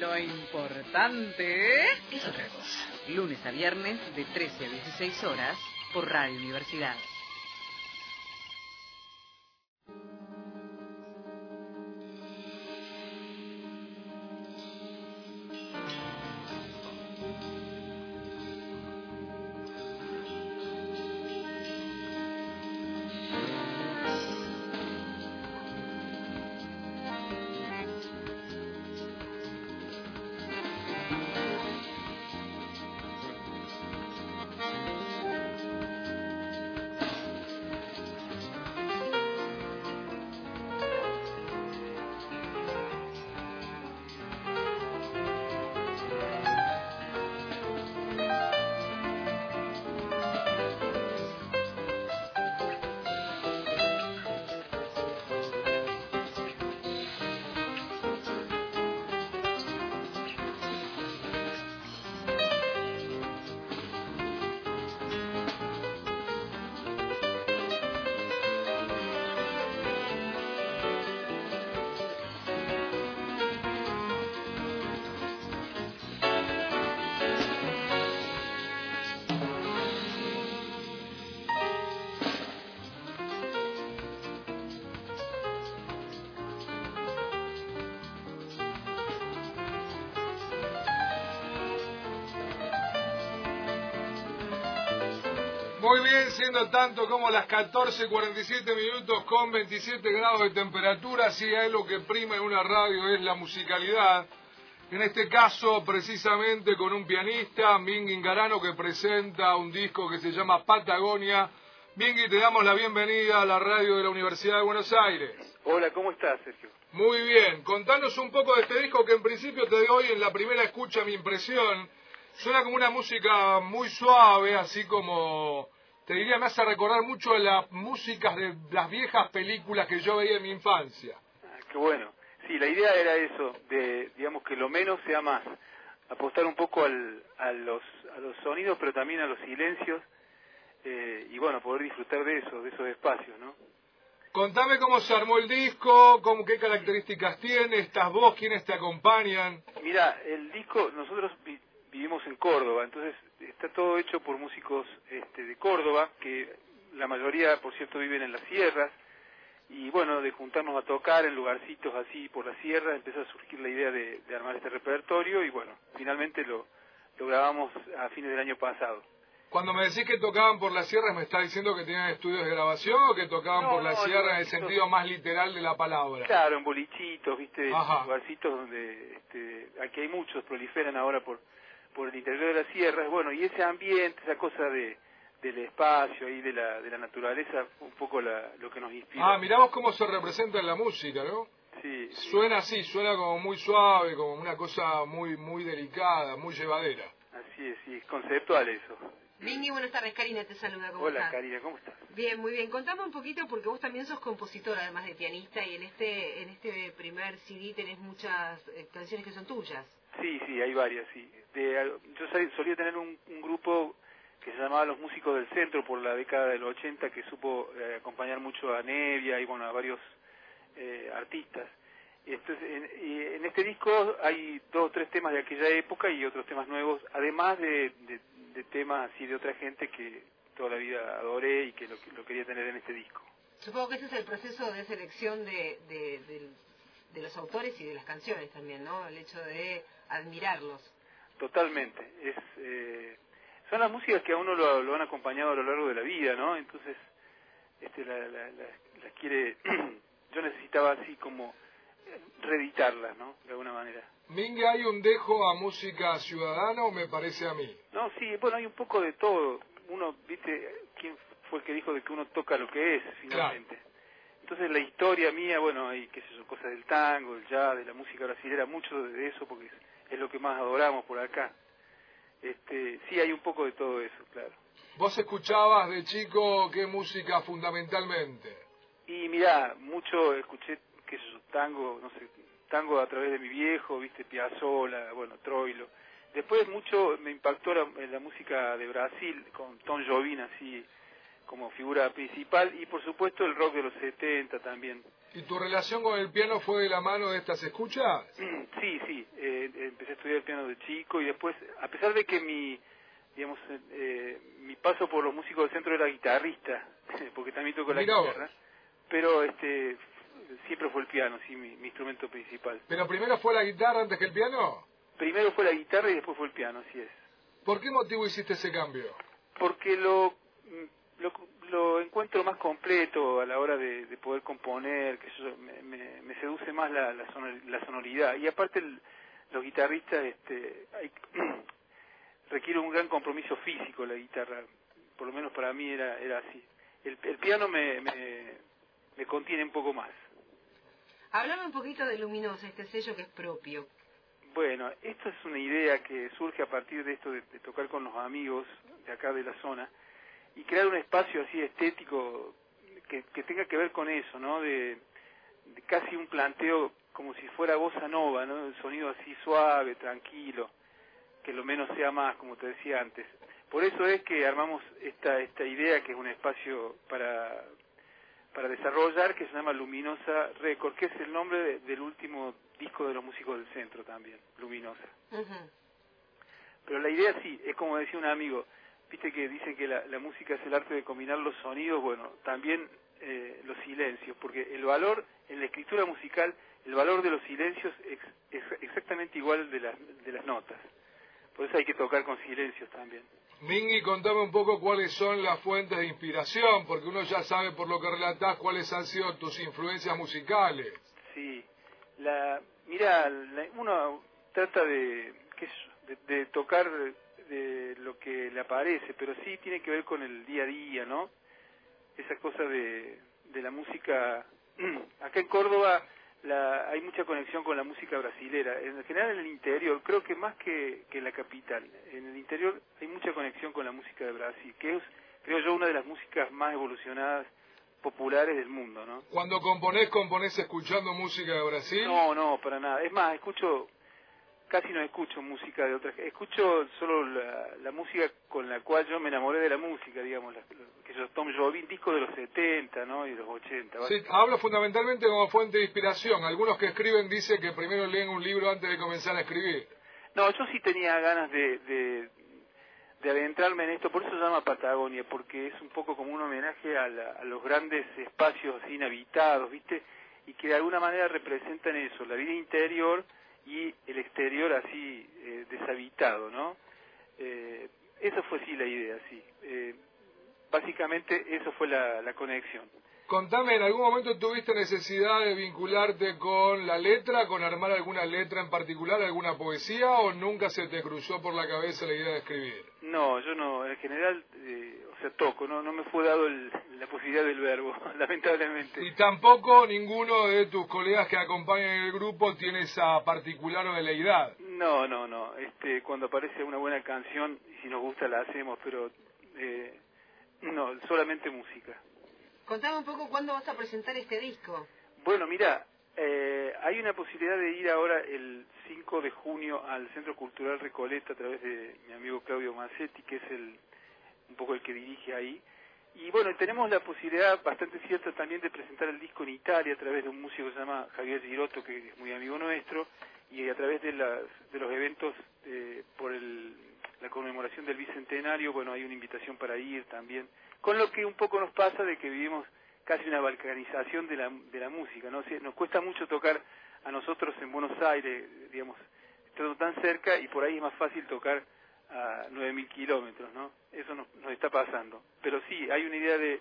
Lo importante es otra cosa. Lunes a viernes de 13 a 16 horas por Radio Universidad. Muy bien, siendo tanto como las 14.47 minutos con 27 grados de temperatura, si es lo que prima en una radio es la musicalidad. En este caso, precisamente con un pianista, Mingy Ingarano, que presenta un disco que se llama Patagonia. Mingy, te damos la bienvenida a la radio de la Universidad de Buenos Aires. Hola, ¿cómo estás, Sergio? Muy bien, contanos un poco de este disco que en principio te doy en la primera escucha mi impresión. Suena como una música muy suave, así como te diría, me hace recordar mucho a las músicas de las viejas películas que yo veía en mi infancia. Ah, qué bueno. Sí, la idea era eso, de, digamos, que lo menos sea más. Apostar un poco al, a, los, a los sonidos, pero también a los silencios, eh, y bueno, poder disfrutar de eso, de esos espacios, ¿no? Contame cómo se armó el disco, cómo, qué características tiene, estás vos, quiénes te acompañan. Mira, el disco, nosotros vivimos en Córdoba, entonces está todo hecho por músicos este, de Córdoba, que la mayoría, por cierto, viven en las sierras, y bueno, de juntarnos a tocar en lugarcitos así por la sierra, empezó a surgir la idea de, armar este repertorio, y bueno, finalmente lo, lo grabamos a fines del año pasado. Cuando me decís que tocaban por las sierras, ¿me está diciendo que tenían estudios de grabación o que tocaban por la sierra en el sentido más literal de la palabra? Claro, en bolichitos, ¿viste? Lugarcitos donde este, aquí hay muchos, proliferan ahora por, por el interior de las sierras, bueno, y ese ambiente, esa cosa de del espacio y de la, de la naturaleza, un poco lo que nos inspira. Ah, miramos cómo se representa en la música, ¿no? Sí. Suena así, suena como muy suave, como una cosa muy muy delicada, muy llevadera. Así es, sí, es conceptual eso. Mingy, buenas tardes, Karina te saluda, ¿cómo Hola, Karina, ¿cómo estás? Bien, muy bien. Contame un poquito, porque vos también sos compositor, además de pianista, y en este en este primer CD tenés muchas eh, canciones que son tuyas. Sí, sí, hay varias, sí. Yo solía tener un, grupo que se llamaba Los Músicos del Centro por la década del 80 que supo eh, acompañar mucho a Nevia y bueno, a varios eh, artistas. Entonces, en, en, este disco hay dos o tres temas de aquella época y otros temas nuevos, además de, de, temas así de otra gente que toda la vida adoré y que lo, lo, quería tener en este disco. Supongo que ese es el proceso de selección de, de, de los autores y de las canciones también, ¿no? El hecho de admirarlos. Totalmente. Es, eh, son las músicas que a uno lo, han acompañado a lo largo de la vida, ¿no? Entonces, este, la, las quiere. yo necesitaba así como reeditarlas, ¿no? De alguna manera. Mingue, ¿hay un dejo a música ciudadana o me parece a mí? No, sí, bueno, hay un poco de todo. Uno, viste, ¿quién fue el que dijo de que uno toca lo que es, finalmente? Entonces la historia mía, bueno, hay, qué sé yo, cosas del tango, del jazz, de la música brasileña, mucho de eso porque es, lo que más adoramos por acá. Este, sí hay un poco de todo eso, claro. ¿Vos escuchabas de chico qué música fundamentalmente? Y mirá, mucho escuché, qué sé yo, tango, no sé, tango a través de mi viejo, viste, Piazzolla, bueno, Troilo. Después mucho me impactó la, la música de Brasil, con Tom Jobim así, como figura principal y por supuesto el rock de los 70 también. ¿Y tu relación con el piano fue de la mano de estas escuchas? Sí, sí. Eh, eh, empecé a estudiar piano de chico y después, a pesar de que mi, digamos, eh, mi paso por los músicos del centro era guitarrista, porque también toco la guitarra, pero este siempre fue el piano, sí, mi, instrumento principal. ¿Pero primero fue la guitarra antes que el piano? Primero fue la guitarra y después fue el piano, así es. ¿Por qué motivo hiciste ese cambio? Porque lo, lo, lo encuentro más completo a la hora de, poder componer, que me, me, seduce más la, la, sonoridad. Y aparte los guitarristas este, hay, requiere un gran compromiso físico la guitarra, por lo menos para mí era, era así. El, el piano me, me, me contiene un poco más. Háblame un poquito de Luminosa, este sello que es propio. Bueno, esto es una idea que surge a partir de esto de, tocar con los amigos de acá de la zona y crear un espacio así estético que, que tenga que ver con eso, ¿no? De, casi un planteo como si fuera bossa nova, ¿no? El sonido así suave, tranquilo, que lo menos sea más, como te decía antes. Por eso es que armamos esta, esta idea que es un espacio para, para desarrollar que se llama Luminosa Record, que es el nombre del último disco de los músicos del centro también, Luminosa. Pero la idea sí, es como decía un amigo, viste que dice que la, música es el arte de combinar los sonidos, bueno, también eh, los silencios, porque el valor en la escritura musical, el valor de los silencios es, exactamente igual de, de las notas. Por eso hay que tocar con silencios también. Mingi, contame un poco cuáles son las fuentes de inspiración, porque uno ya sabe por lo que relatás cuáles han sido tus influencias musicales. Sí, la, mira, uno trata de, de, tocar de lo que le aparece, pero sí tiene que ver con el día a día, ¿no? Esa cosa de, de la música. Acá en Córdoba la, hay mucha conexión con la música brasilera. En general en el interior, creo que más que, que en la capital, en el interior hay mucha conexión con la música de Brasil, que es, creo yo, una de las músicas más evolucionadas populares del mundo, ¿no? Cuando componés, componés escuchando música de Brasil? No, no, para nada. Es más, escucho casi no escucho música de otras, escucho solo la, música con la cual yo me enamoré de la música, digamos, que yo Tom Jobim, disco de los 70, ¿no? Y de los 80. Sí, hablo fundamentalmente como fuente de inspiración. Algunos que escriben dicen que primero leen un libro antes de comenzar a escribir. No, yo sí tenía ganas de, de, de adentrarme en esto, por eso se llama Patagonia, porque es un poco como un homenaje a, a los grandes espacios inhabitados, ¿viste? Y que de alguna manera representan eso, la vida interior y el exterior así eh, deshabitado, ¿no? Eh, eso fue sí la idea, sí. Eh, básicamente eso fue la, la conexión. Contame, ¿en algún momento tuviste necesidad de vincularte con la letra, con armar alguna letra en particular, alguna poesía, o nunca se te cruzó por la cabeza la idea de escribir? No, yo no, en general, eh, o sea, toco, no, no me fue dado la posibilidad del verbo, lamentablemente. Y tampoco ninguno de tus colegas que acompañan el grupo tiene esa particular veleidad. No, no, no, este, cuando aparece una buena canción, y si nos gusta la hacemos, pero eh, no, solamente música. Contame un poco cuándo vas a presentar este disco. Bueno, mira, eh, hay una posibilidad de ir ahora el 5 de junio al Centro Cultural Recoleta a través de mi amigo Claudio Macetti, que es el un poco el que dirige ahí. Y bueno, tenemos la posibilidad bastante cierta también de presentar el disco en Italia a través de un músico que se llama Javier Girotto, que es muy amigo nuestro, y a través de, las, de los eventos eh, por el, la conmemoración del Bicentenario, bueno, hay una invitación para ir también. Con lo que un poco nos pasa de que vivimos casi una balcanización de la, de la música, ¿no? nos cuesta mucho tocar a nosotros en Buenos Aires, digamos, estamos tan cerca y por ahí es más fácil tocar a 9.000 kilómetros, ¿no? Eso nos, nos está pasando. Pero sí, hay una idea de,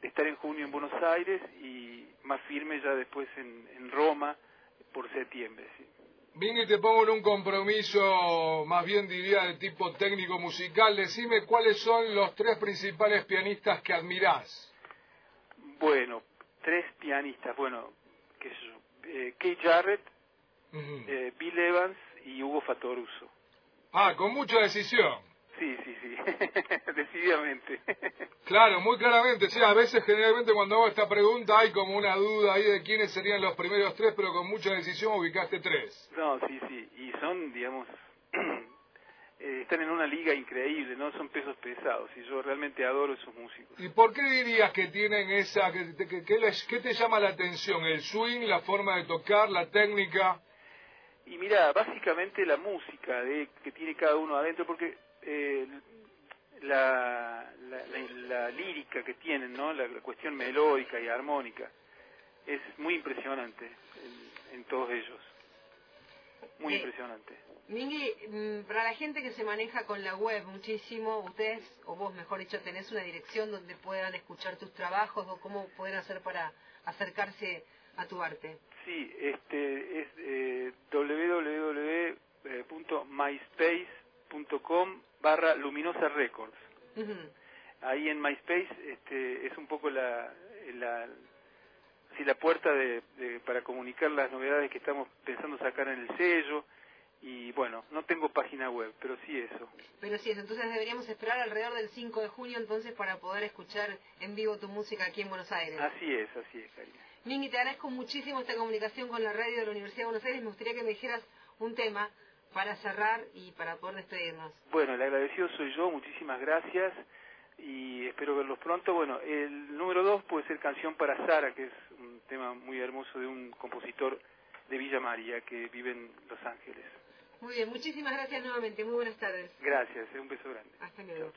de, estar en junio en Buenos Aires y más firme ya después en, en Roma por septiembre, sí. Vini, te pongo en un compromiso, más bien diría de tipo técnico musical. Decime cuáles son los tres principales pianistas que admirás. Bueno, tres pianistas. Bueno, que es eh, Kate Jarrett, eh, Bill Evans y Hugo Fatoruso. Ah, con mucha decisión. Sí, sí, sí, decididamente. claro, muy claramente. Sí, a veces, generalmente, cuando hago esta pregunta, hay como una duda ahí de quiénes serían los primeros tres, pero con mucha decisión ubicaste tres. No, sí, sí. Y son, digamos, eh, están en una liga increíble, ¿no? Son pesos pesados. Y yo realmente adoro esos músicos. ¿Y por qué dirías que tienen esa. que, que, que, ¿Qué te llama la atención? ¿El swing, la forma de tocar, la técnica? Y mira, básicamente la música de, que tiene cada uno adentro, porque eh, la, la, lírica que tienen, ¿no? La, cuestión melódica y armónica, es muy impresionante en, todos ellos. Muy impresionante. Mingui, mm, para la gente que se maneja con la web muchísimo, ustedes, o vos mejor dicho, tenés una dirección donde puedan escuchar tus trabajos o cómo pueden hacer para acercarse a tu arte. Sí, este es eh, www.myspace.com barra Luminosa Records. Ahí en MySpace este, es un poco la, la, la puerta de, para comunicar las novedades que estamos pensando sacar en el sello. Y bueno, no tengo página web, pero sí eso. Pero sí eso, entonces deberíamos esperar alrededor del 5 de junio entonces para poder escuchar en vivo tu música aquí en Buenos Aires. Así es, así es, Karina. Mingi, te agradezco muchísimo esta comunicación con la radio de la Universidad de Buenos Aires. Me gustaría que me dijeras un tema para cerrar y para poder despedirnos. Bueno, el agradecido soy yo, muchísimas gracias y espero verlos pronto. Bueno, el número dos puede ser Canción para Sara, que es un tema muy hermoso de un compositor de Villa María que vive en Los Ángeles. Muy bien, muchísimas gracias nuevamente, muy buenas tardes. Gracias, un beso grande. Hasta luego.